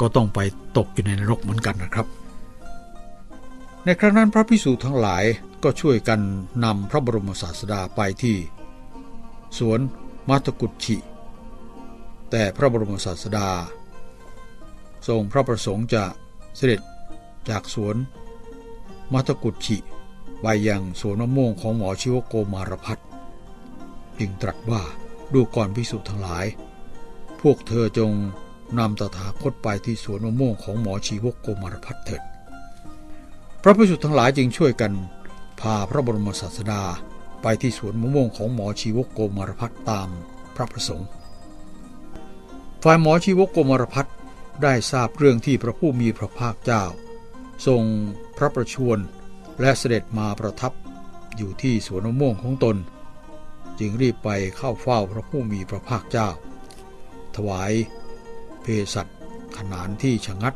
ก็ต้องไปตกอยู่ในนรกเหมือนกันนะครับ ในครั้งนั้นพระพิสูจน์ทั้งหลายก็ช่วยกันนำพระบรมศาสดาไปที่ สวนมัตกุชิ แต่พระบรมศาสดา ทรงพระประสงค์จะเสด็จจากสวนมัตกุชิ ไปยังสวนมะม่วงของหมอชิวโกมารพัฒจึงตรัสว่าดูก่อนพิสุทั้งหลาย พวกเธอจงนำตถาคตไปที่สวนมะม่วงของหมอชีวกโกมารพัฒเถิด พระพิสุทั้งหลายจึงช่วยกันพาพระบรมศาสดาไปที่สวนมะม่วงของหมอชีวกโกมารพัฒตามพระประสงค์ฝ่ายหมอชีวกโกมารพัฒได้ทราบเรื่องที่พระผู้มีพระภาคเจ้า ทรงพระประชวร และเสด็จมาประทับอยู่ที่สวนมะม่วงของตน จึงรีบไปเข้าเฝ้าพระผู้มีพระภาคเจ้า ถวายเภสัชขนานที่ชะงัด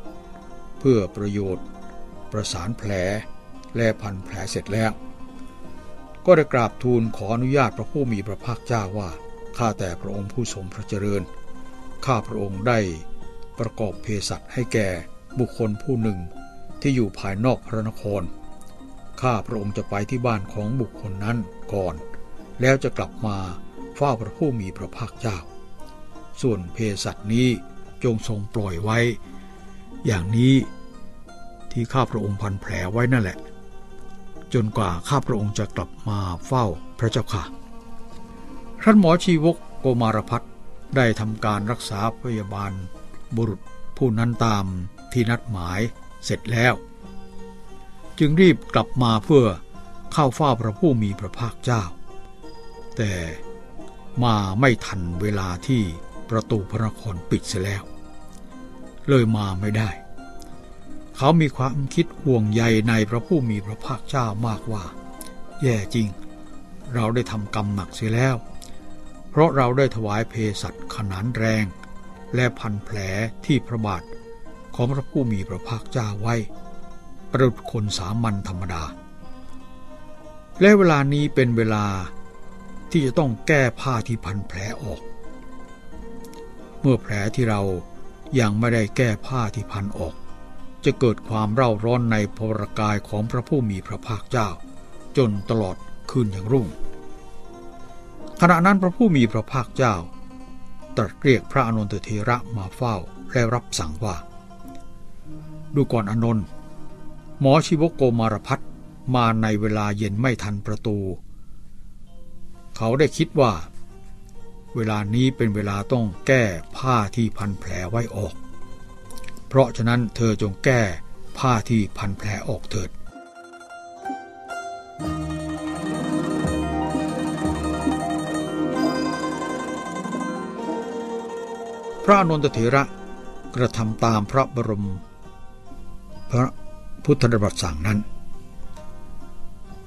เพื่อประโยชน์ ประสานแผลและพันแผลเสร็จแล้ว ก็ได้กราบทูลขออนุญาตพระผู้มีพระภาคเจ้าว่าข้าแต่พระองค์ผู้ทรงพระเจริญข้าพระองค์ได้ประกอบเภสัชให้แก่บุคคลผู้หนึ่งที่อยู่ภายนอกพระนคร ข้าพระองค์จะไปที่บ้านของบุคคลนั้นก่อน แล้วจะกลับมาเฝ้าพระผู้มีพระภาคเจ้า ส่วนเภสัชนี้จงทรงปล่อยไว้ อย่างนี้ที่ข้าพระองค์พันแผลไว้นั่นแหละ จนกว่าข้าพระองค์จะกลับมาเฝ้าพระเจ้าค่ะท่านหมอชีวกโกมารพัฒได้ทำการรักษาพยาบาลบุรุษผู้นั้นตามที่นัดหมายเสร็จแล้ว จึงรีบกลับมาเพื่อเข้าเฝ้าพระผู้มีพระภาคเจ้า แต่มาไม่ทันเวลาที่ประตูพระนครปิดเสียแล้ว เลยมาไม่ได้ เขามีความคิดห่วงใยในพระผู้มีพระภาคเจ้ามากว่า แย่จริง เราได้ทำกรรมหนักเสียแล้ว เพราะเราได้ถวายเพสัตขนานแรง และพันแผลที่พระบาทของพระผู้มีพระภาคเจ้าไว้ ประดุจคนสามัญธรรมดา และเวลานี้เป็นเวลาที่จะต้องแก้ผ้าที่พันแผลออก เมื่อแผลที่เรายังไม่ได้แก้ผ้าที่พันออก จะเกิดความเร่าร้อนในพรกายของพระผู้มีพระภาคเจ้า จนตลอดคืนอย่างรุ่ง ขณะนั้นพระผู้มีพระภาคเจ้า ตรัสเรียกพระอนุนเทระมาเฝ้าและรับสั่งว่า ดูก่อนอนนท์ หมอชิวโกมารพัฒมาในเวลาเย็นไม่ทันประตู เขาได้คิดว่า เวลานี้เป็นเวลาต้องแก้ผ้าที่พันแผลไว้ออก เพราะฉะนั้นเธอจงแก้ผ้าที่พันแผลออกเถิด พระนนทเถระกระทำตามพระบรม พระ พุทธดำรัสสั่งนั้น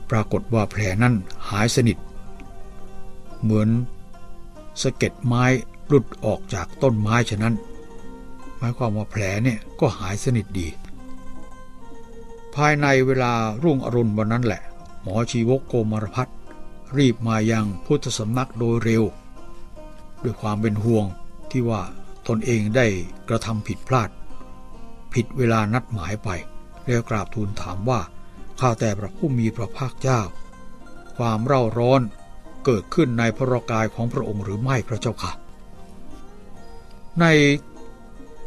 ปรากฏว่าแผลนั้นหายสนิท เหมือนสะเก็ดไม้หลุดออกจากต้นไม้ฉะนั้น หมายความว่าแผลเนี่ยก็หายสนิทดี ภายในเวลารุ่งอรุณวันนั้นแหละ หมอชีวกโกมารพัฒรีบมายังพุทธสำนักโดยเร็ว ด้วยความเป็นห่วงที่ว่าตนเองได้กระทำผิดพลาด ผิดเวลานัดหมายไป แล้วกราบทูลถามว่า ข้าแต่พระผู้มีพระภาคเจ้า ความเร่าร้อนเกิดขึ้นในพระกายของพระองค์หรือไม่พระเจ้าค่ะ ใน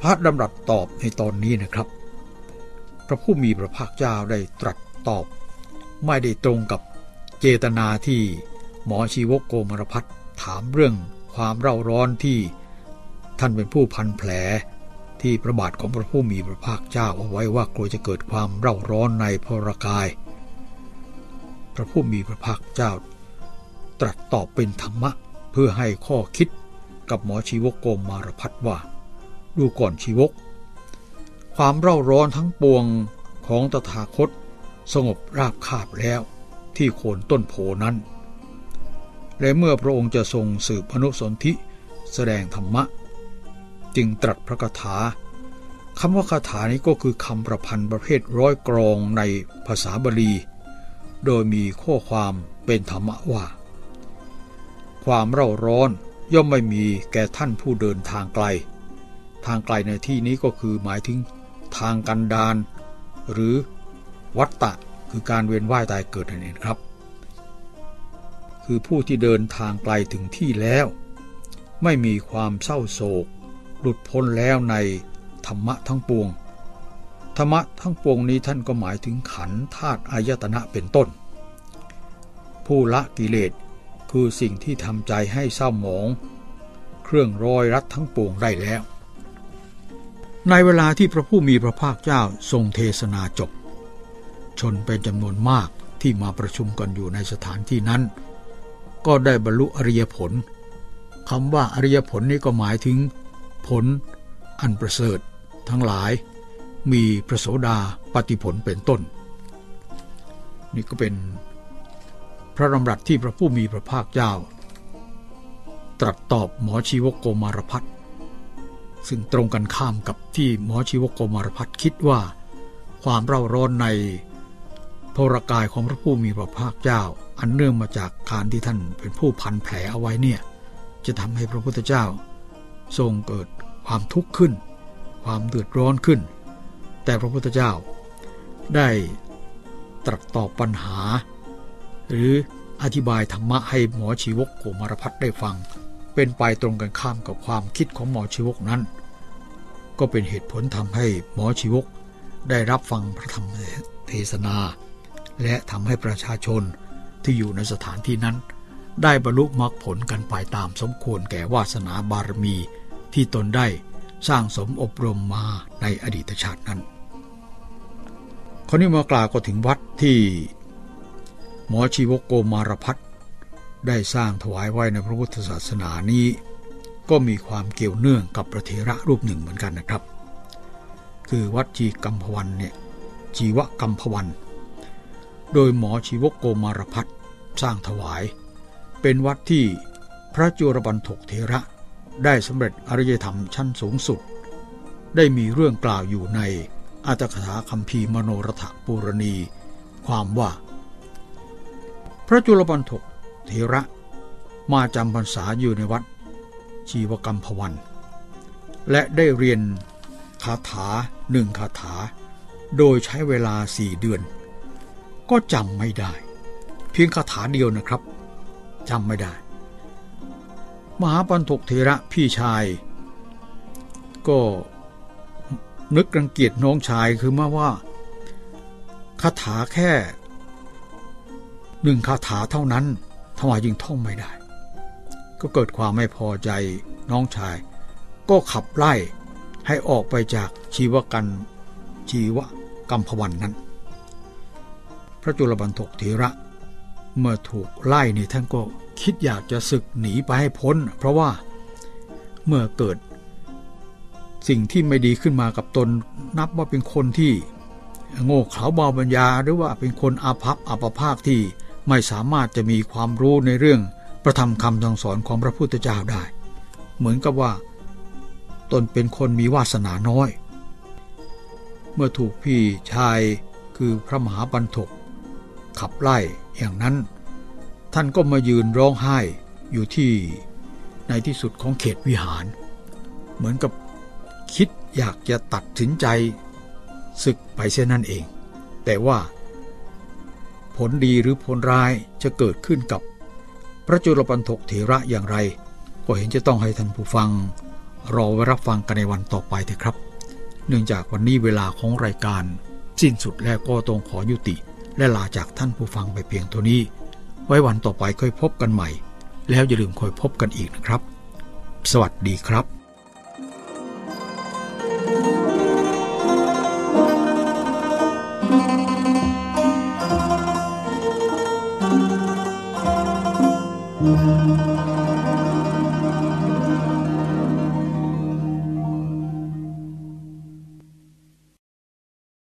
พระดำรัสตอบในตอนนี้นะครับ พระผู้มีพระภาคเจ้าได้ตรัสตอบ ไม่ได้ตรงกับเจตนาที่หมอชีวกโกมารพัฒถามเรื่องความเร่าร้อนที่ท่านเป็นผู้พันแผล ที่พระบาทของพระผู้มีพระภาคเจ้าเอาไว้ว่ากลัวจะเกิดความเร่าร้อนในพระกาย พระผู้มีพระภาคเจ้า ตรัสตอบเป็นธรรมะเพื่อให้ข้อคิดกับหมอชีวกโกมมารพัฒว่า ดูก่อนชีวก ความเร่าร้อนทั้งปวงของตถาคตสงบราบคาบแล้วที่โคนต้นโพนั้น และเมื่อพระองค์จะทรงสืบอนุสนธิ แสดงธรรมะ จึงตรัสพระคาถาคำว่าคาถานี้ก็คือคำประพันธ์ประเภทร้อยกรองในภาษาบาลี โดยมีข้อความเป็นธรรมะว่า ความเร่าร้อนย่อมไม่มีแก่ท่านผู้เดินทางไกล ทางไกลในที่นี้ก็คือหมายถึงทางกันดาน หรือวัตตะคือการเวียนว่ายตายเกิดนั่นเองครับ คือผู้ที่เดินทางไกลถึงที่แล้ว ไม่มีความเศร้าโศก หลุดพ้นแล้วในธรรมะทั้งปวง ธรรมะทั้งปวงนี้ท่านก็หมายถึงขันธาตุอายตนะเป็นต้น ผู้ละกิเลสคือสิ่งที่ทำใจให้เศร้าหมอง เครื่องร้อยรัดทั้งปวงได้แล้ว ในเวลาที่พระผู้มีพระภาคเจ้าทรงเทศนาจบ ชนเป็นจำนวนมากที่มาประชุมกันอยู่ในสถานที่นั้น ก็ได้บรรลุอริยผลคำว่าอริยผลนี้ก็หมายถึง ผล อันประเสริฐ ทั้งหลาย มีพระโสดาปฏิผลเป็นต้น นี่ก็เป็นพระดำรัสที่พระผู้มีพระภาคเจ้า ตรัสตอบหมอชีวกโกมารพัฒซึ่งตรงกันข้ามกับที่หมอชีวกโกมารพัฒคิดว่า ความเร่าร้อนในพรกายของพระผู้มีพระภาคเจ้า อันเนื่องมาจากการที่ท่านเป็นผู้พันแผลเอาไว้เนี่ย จะทำให้พระพุทธเจ้า ทรงเกิดความทุกข์ขึ้น ความเดือดร้อนขึ้น แต่พระพุทธเจ้าได้ตรัสตอบปัญหา หรืออธิบายธรรมะให้หมอชีวกโกมารพัฒได้ฟัง เป็นไปตรงกันข้ามกับความคิดของหมอชีวกนั้น ก็เป็นเหตุผลทำให้หมอชีวกได้รับฟังพระธรรมเทศนา และทำให้ประชาชนที่อยู่ในสถานที่นั้น ได้บรรลุมรรคผลกันไปตามสมควรแก่วาสนาบารมี ที่ตนได้สร้างสมอบรมมาในอดีตชาตินั้นคราวนี้มากล่าวก็ถึงวัดที่หมอชีวกโกมารพัฒได้สร้างถวายไว้ในพระพุทธศาสนานี้ ก็มีความเกี่ยวเนื่องกับพระเถระรูปหนึ่งเหมือนกันนะครับ คือวัดจีกัมพวันเนี่ยจีวกัมพวัน โดยหมอชีวกโกมารพัฒสร้างถวาย เป็นวัดที่พระจุรบันทกเถระ ได้สำเร็จอริยธรรมชั้นสูงสุด ได้มีเรื่องกล่าวอยู่ในอัตถกถาคัมภีร์มโนรถปูรณี ความว่า พระจุลปันทกเทระมาจำพรรษาอยู่ในวัด ชีวกรรมพวัน และได้เรียนคาถาหนึ่งคาถา โดยใช้เวลาสี่เดือน ก็จำไม่ได้ เพียงคาถาเดียวนะครับจำไม่ได้ มหาปันทกเทระพี่ชาย ก็นึกรังเกียจน้องชายคือมาว่าคาถาแค่หนึ่งคาถาเท่านั้นทำไมยิงท่องไม่ได้ ก็เกิดความไม่พอใจน้องชาย ก็ขับไล่ให้ออกไปจากชีวกันชีวกรรมพวันนั้น พระจุลบันทกเทระเมื่อถูกไล่นี่ท่านก็ คิดอยากจะศึกหนีไปให้พ้น เพราะว่าเมื่อเกิด สิ่งที่ไม่ดีขึ้นมากับตน นับว่าเป็นคนที่โง่เขลาเบาปัญญา หรือว่าเป็นคนอาภัพอัปภาคที่ไม่สามารถจะมีความรู้ในเรื่องประธรรมคำสั่งสอนของพระพุทธเจ้าได้ เหมือนกับว่า ตนเป็นคนมีวาสนาน้อย เมื่อถูกพี่ชายคือพระมหาบันทกขับไล่อย่างนั้น ท่านก็มายืนร้องไห้อยู่ที่ในที่สุดของเขตวิหาร เหมือนกับคิดอยากจะตัดสินใจศึกไปเช่นนั้นเอง แต่ว่า ผลดีหรือผลร้ายจะเกิดขึ้นกับพระจุลปันทกเถระอย่างไร ก็เห็นจะต้องให้ท่านผู้ฟัง รอไว้รับฟังกันในวันต่อไปเถอะครับ เนื่องจากวันนี้เวลาของรายการ สิ้นสุดแล้วก็ต้องขอยุติ และลาจากท่านผู้ฟังไปเพียงเท่านี้ ไว้วันต่อไปค่อยพบกันใหม่ แล้วอย่าลืมคอยพบกันอีกนะครับ สวัสดีครับ